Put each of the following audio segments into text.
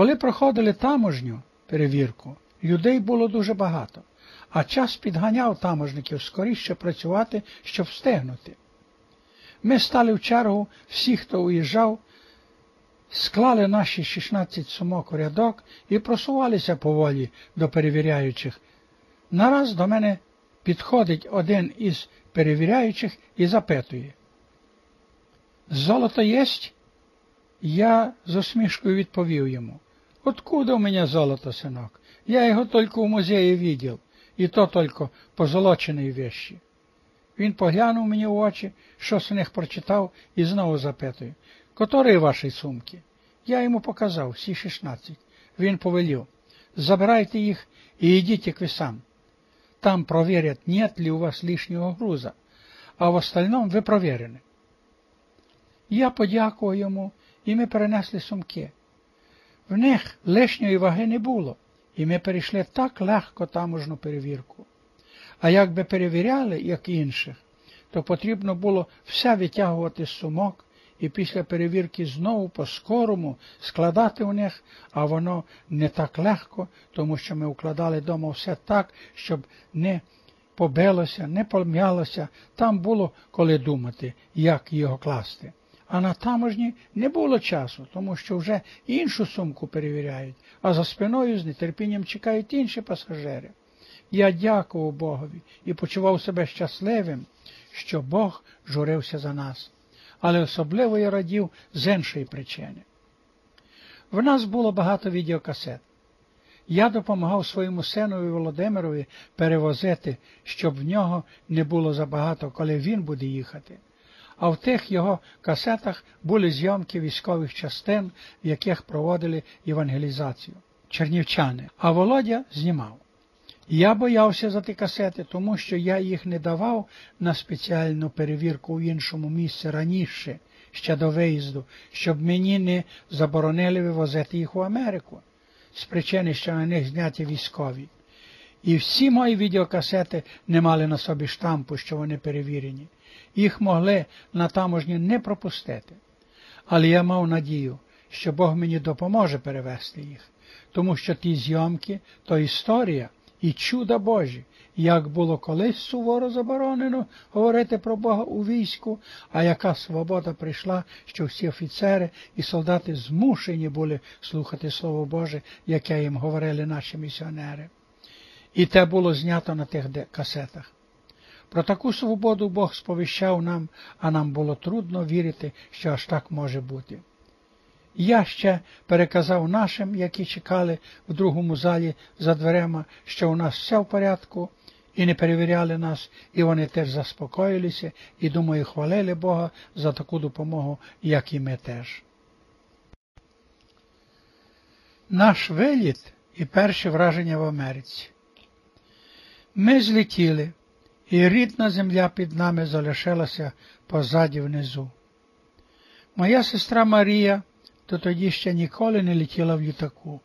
Коли проходили таможню перевірку, людей було дуже багато, а час підганяв таможників скоріше працювати, щоб встигнути. Ми стали в чергу, всі, хто уїжджав, склали наші 16 сумок у рядок і просувалися поволі до перевіряючих. Нараз до мене підходить один із перевіряючих і запитує. Золото єсть? Я з усмішкою відповів йому. Откуда у мене золото, синок? Я його тільки в музеї видел, і то тільки позолочені вещі. Він поглянув мені в очі, що з них прочитав, і знову запитує, котрі ваші сумки? Я йому показав всі шістнадцять. Він повелів, забирайте їх і йдіть к сам. Там проверят, нет ли у вас лишнього груза, а в остальном ви провірені. Я подякував йому, і ми перенесли сумки. В них лишньої ваги не було, і ми перейшли так легко таможну перевірку. А якби перевіряли, як інших, то потрібно було все витягувати з сумок і після перевірки знову по-скорому складати у них, а воно не так легко, тому що ми укладали вдома все так, щоб не побилося, не пом'ялося, там було коли думати, як його класти. А на таможні не було часу, тому що вже іншу сумку перевіряють, а за спиною з нетерпінням чекають інші пасажири. Я дякував Богові і почував себе щасливим, що Бог журився за нас. Але особливо я радів з іншої причини. В нас було багато відеокасет. Я допомагав своєму синові Володимирові перевозити, щоб в нього не було забагато, коли він буде їхати. А в тих його касетах були зйомки військових частин, в яких проводили євангелізацію чернівчани, а Володя знімав. Я боявся за ті касети, тому що я їх не давав на спеціальну перевірку в іншому місці раніше, ще до виїзду, щоб мені не заборонили вивозити їх у Америку з причини, що на них зняті військові. І всі мої відеокасети не мали на собі штампу, що вони перевірені. Їх могли на таможні не пропустити. Але я мав надію, що Бог мені допоможе перевести їх, тому що ті зйомки то історія і чуда Божі, як було колись суворо заборонено говорити про Бога у війську, а яка свобода прийшла, що всі офіцери і солдати змушені були слухати Слово Боже, яке їм говорили наші місіонери. І те було знято на тих касетах. Про таку свободу Бог сповіщав нам, а нам було трудно вірити, що аж так може бути. Я ще переказав нашим, які чекали в другому залі за дверима, що у нас все в порядку, і не перевіряли нас, і вони теж заспокоїлися і, думаю, хвалили Бога за таку допомогу, як і ми теж. Наш виліт і перші враження в Америці. Ми злетіли, і рідна земля під нами залишилася позаді внизу. Моя сестра Марія то тоді ще ніколи не летіла в літаку.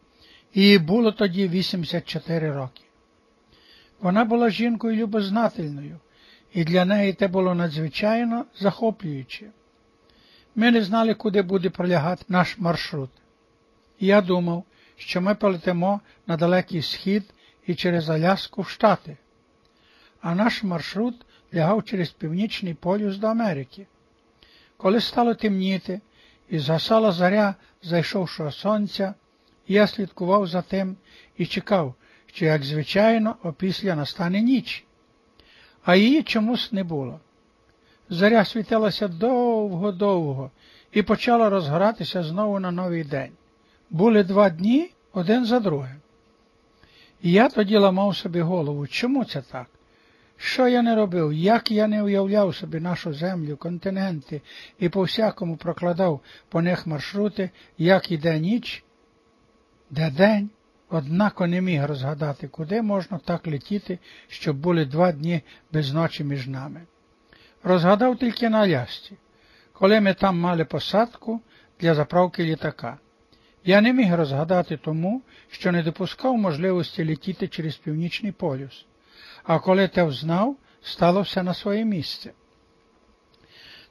Їй було тоді 84 роки. Вона була жінкою любознательною, і для неї те було надзвичайно захоплююче. Ми не знали, куди буде пролягати наш маршрут. я думав, що ми полетимо на далекий схід і через Аляску в Штати, а наш маршрут лягав через північний полюс до Америки. Коли стало темніти, і згасала заря зайшовшого сонця, я слідкував за тим і чекав, що, як звичайно, опісля настане ніч, а її чомусь не було. Заря світилася довго-довго і почала розгоратися знову на новий день. Були два дні один за другим. Я тоді ламав собі голову, чому це так? Що я не робив, як я не уявляв собі нашу землю, континенти і по всякому прокладав по них маршрути, як іде ніч, де день, однако не міг розгадати, куди можна так летіти, щоб були два дні без ночі між нами. Розгадав тільки на Алясці, коли ми там мали посадку для заправки літака. Я не міг розгадати тому, що не допускав можливості летіти через північний полюс а коли те взнав, стало все на своє місце.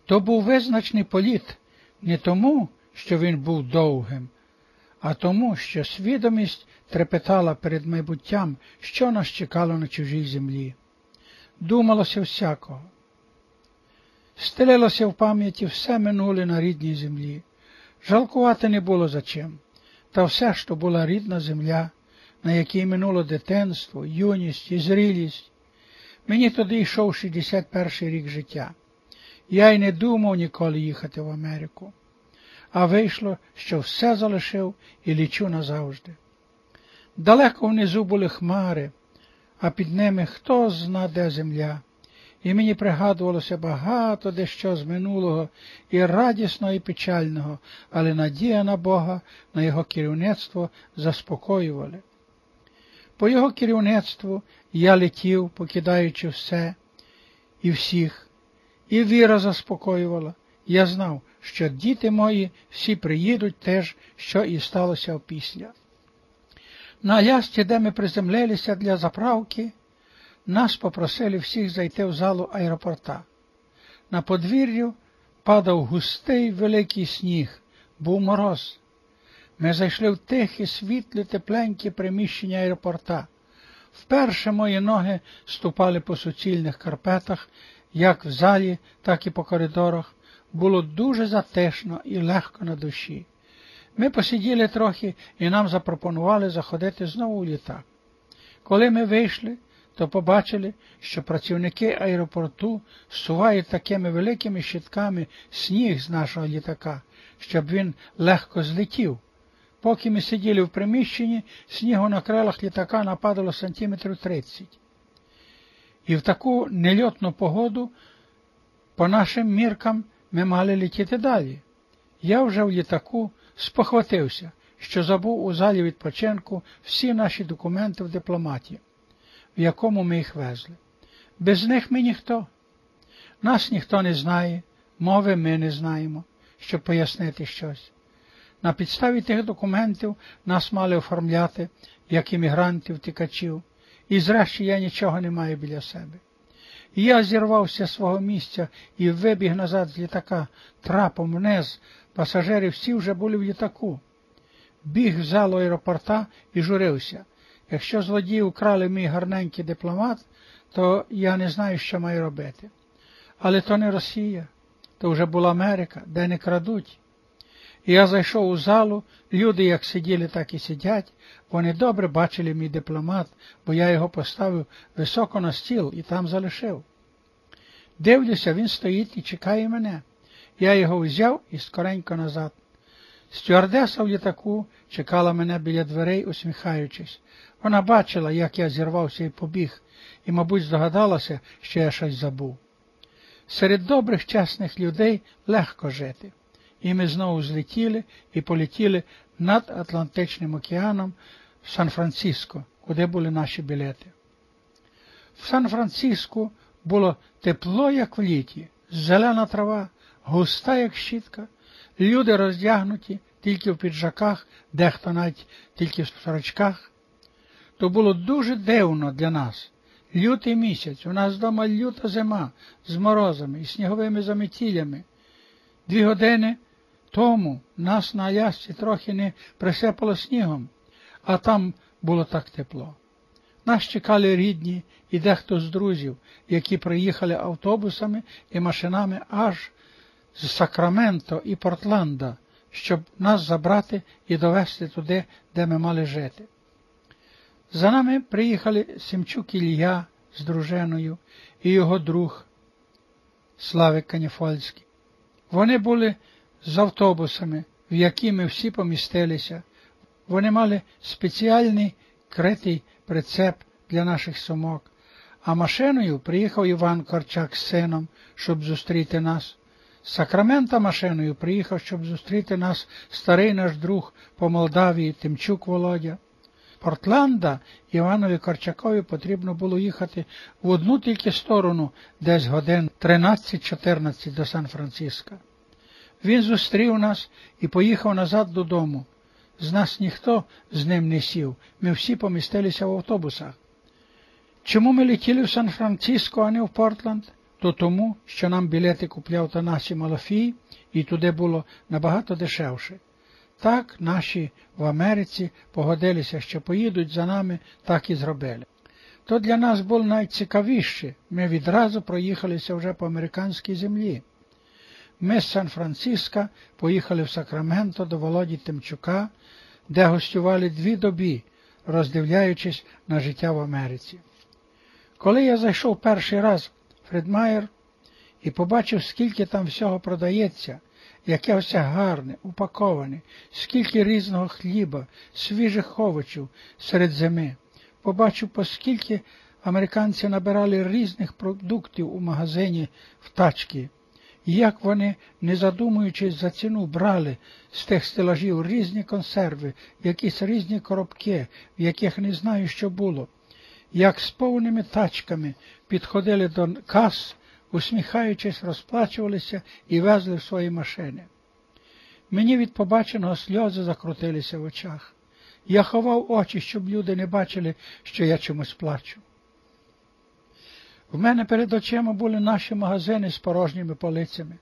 То був визначний політ не тому, що він був довгим, а тому, що свідомість трепетала перед майбуттям, що нас чекало на чужій землі. Думалося всякого. Стелилося в пам'яті все минуле на рідній землі. Жалкувати не було за чим. Та все, що була рідна земля, на якій минуло дитинство, юність і зрілість. Мені тоді йшов 61 рік життя. Я й не думав ніколи їхати в Америку. А вийшло, що все залишив і лічу назавжди. Далеко внизу були хмари, а під ними хто зна де земля. І мені пригадувалося багато дещо з минулого, і радісного, і печального, але надія на Бога, на Його керівництво заспокоювали. По його керівництву я летів, покидаючи все і всіх, і віра заспокоювала. Я знав, що діти мої всі приїдуть теж, що і сталося опісля. На Алясці, де ми приземлилися для заправки, нас попросили всіх зайти в залу аеропорта. На подвір'ю падав густий великий сніг, був мороз. Ми зайшли в тихе, світле, тепленьке приміщення аеропорта. Вперше мої ноги ступали по суцільних карпетах, як в залі, так і по коридорах. Було дуже затишно і легко на душі. Ми посиділи трохи і нам запропонували заходити знову у літак. Коли ми вийшли, то побачили, що працівники аеропорту сувають такими великими щитками сніг з нашого літака, щоб він легко злетів. Поки ми сиділи в приміщенні, снігу на крилах літака нападало сантиметрів 30. І в таку нельотну погоду, по нашим міркам, ми мали летіти далі. Я вже в літаку спохватився, що забув у залі відпочинку всі наші документи в дипломаті, в якому ми їх везли. Без них ми ніхто. Нас ніхто не знає, мови ми не знаємо, щоб пояснити щось. На підставі тих документів нас мали оформляти як іммігрантів, тікачів, і зрешті я нічого не маю біля себе. І я зірвався з свого місця і вибіг назад з літака, трапом вниз, пасажири всі вже були в літаку. Біг в залу аеропорта і журився. Якщо злодії украли мій гарненький дипломат, то я не знаю, що маю робити. Але то не Росія, то вже була Америка, де не крадуть. Я зайшов у залу, люди як сиділи, так і сидять. Вони добре бачили мій дипломат, бо я його поставив високо на стіл і там залишив. Дивлюся, він стоїть і чекає мене. Я його взяв і скоренько назад. Стюардеса в літаку чекала мене біля дверей, усміхаючись. Вона бачила, як я зірвався і побіг, і, мабуть, здогадалася, що я щось забув. Серед добрих, чесних людей легко жити і ми знову злетіли і полетіли над Атлантичним океаном в Сан-Франциско, куди були наші білети. В Сан-Франциско було тепло, як в літі, зелена трава, густа, як щітка, люди роздягнуті тільки в піджаках, дехто навіть тільки в сорочках. То було дуже дивно для нас. Лютий місяць, у нас вдома люта зима з морозами і сніговими заметілями. Дві години тому нас на Алясці трохи не присипало снігом, а там було так тепло. Нас чекали рідні і дехто з друзів, які приїхали автобусами і машинами аж з Сакраменто і Портланда, щоб нас забрати і довести туди, де ми мали жити. За нами приїхали Семчук Ілля з дружиною і його друг Славик Каніфольський. Вони були з автобусами, в які ми всі помістилися. Вони мали спеціальний критий прицеп для наших сумок, а машиною приїхав Іван Корчак з сином, щоб зустріти нас. З Сакрамента машиною приїхав, щоб зустріти нас старий наш друг по Молдавії Тимчук Володя. Портланда Іванові Корчакові потрібно було їхати в одну тільки сторону, десь годин 13-14 до Сан-Франциска. Він зустрів нас і поїхав назад додому. З нас ніхто з ним не сів, ми всі помістилися в автобусах. Чому ми летіли в Сан-Франциско, а не в Портланд? То тому, що нам білети купляв Танасі Малафій, і туди було набагато дешевше. Так наші в Америці погодилися, що поїдуть за нами, так і зробили. То для нас було найцікавіше, ми відразу проїхалися вже по американській землі. Ми з Сан-Франциска поїхали в Сакраменто до Володі Тимчука, де гостювали дві доби, роздивляючись на життя в Америці. Коли я зайшов перший раз Фредмайер і побачив, скільки там всього продається, яке все гарне, упаковане, скільки різного хліба, свіжих овочів серед зими, побачив, поскільки американці набирали різних продуктів у магазині в тачки, і як вони, не задумуючись за ціну, брали з тих стелажів різні консерви, якісь різні коробки, в яких не знаю, що було, як з повними тачками підходили до кас, усміхаючись, розплачувалися і везли в свої машини. Мені від побаченого сльози закрутилися в очах. Я ховав очі, щоб люди не бачили, що я чомусь плачу. В мене перед очима були наші магазини з порожніми полицями.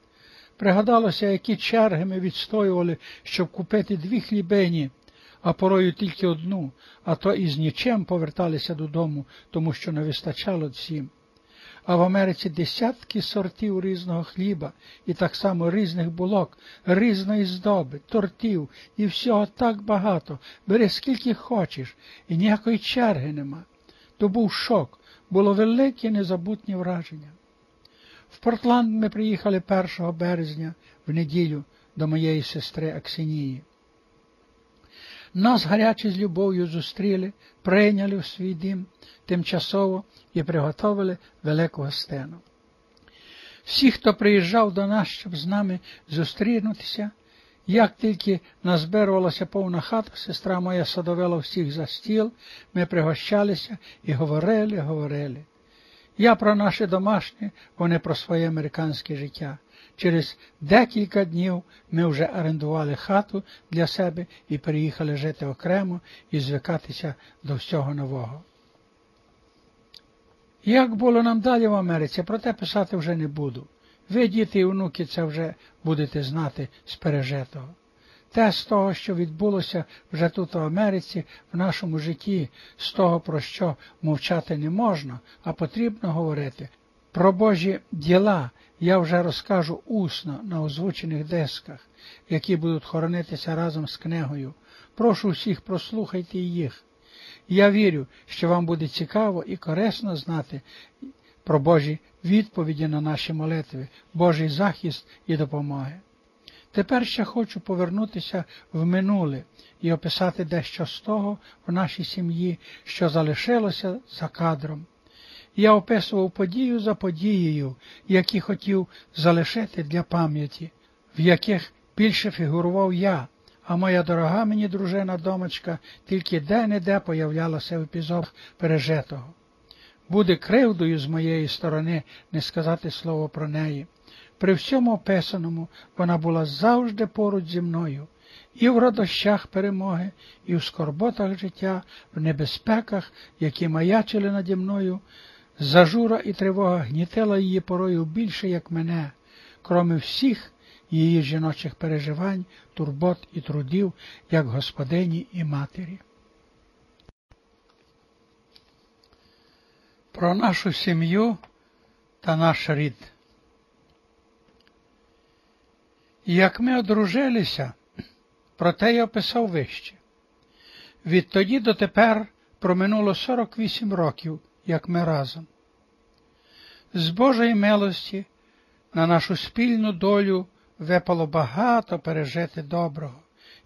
Пригадалося, які черги ми відстоювали, щоб купити дві хлібині, а порою тільки одну, а то і з нічим поверталися додому, тому що не вистачало всім. А в Америці десятки сортів різного хліба і так само різних булок, різної здоби, тортів і всього так багато. Бери скільки хочеш, і ніякої черги нема. То був шок, було велике незабутнє враження. В Портланд ми приїхали 1 березня в неділю до моєї сестри Аксинії. Нас гаряче з любов'ю зустріли, прийняли в свій дім тимчасово і приготовили велику гостину. Всі, хто приїжджав до нас, щоб з нами зустрінутися, як тільки назбирувалася повна хата, сестра моя садовила всіх за стіл, ми пригощалися і говорили, говорили. Я про наше домашнє, вони про своє американське життя. Через декілька днів ми вже орендували хату для себе і переїхали жити окремо і звикатися до всього нового. Як було нам далі в Америці, про те писати вже не буду. Ви, діти і внуки, це вже будете знати з пережитого. Те з того, що відбулося вже тут в Америці, в нашому житті, з того, про що мовчати не можна, а потрібно говорити. Про Божі діла я вже розкажу усно на озвучених десках, які будуть хоронитися разом з книгою. Прошу всіх прослухайте їх. Я вірю, що вам буде цікаво і корисно знати про Божі відповіді на наші молитви, Божий захист і допомоги. Тепер ще хочу повернутися в минуле і описати дещо з того в нашій сім'ї, що залишилося за кадром. Я описував подію за подією, які хотів залишити для пам'яті, в яких більше фігурував я, а моя дорога мені дружина домочка тільки де-не-де появлялася в епізодах пережитого. Буде кривдою з моєї сторони не сказати слово про неї. При всьому описаному вона була завжди поруч зі мною, і в радощах перемоги, і в скорботах життя, в небезпеках, які маячили наді мною. Зажура і тривога гнітила її порою більше, як мене, кроме всіх її жіночих переживань, турбот і трудів, як господині і матері. Про нашу сім'ю та наш рід. Як ми одружилися, про те я описав вище. Відтоді до тепер проминуло 48 років, як ми разом. З Божої милості на нашу спільну долю випало багато пережити доброго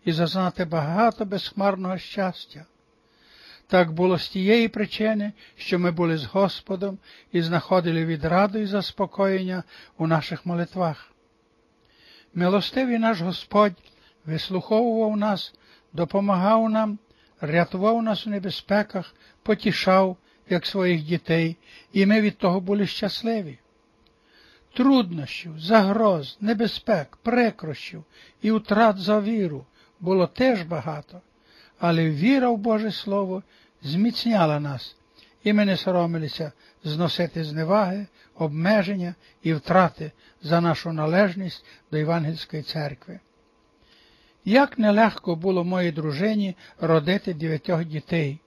і зазнати багато безхмарного щастя. Так було з тієї причини, що ми були з Господом і знаходили відраду і заспокоєння у наших молитвах. Милостивий наш Господь вислуховував нас, допомагав нам, рятував нас у небезпеках, потішав, як своїх дітей, і ми від того були щасливі. Труднощів, загроз, небезпек, прикрощів і утрат за віру було теж багато, але віра в Боже Слово зміцняла нас, і ми не соромилися зносити зневаги, обмеження і втрати за нашу належність до Євангельської церкви. Як нелегко було моїй дружині родити дев'ятьох дітей.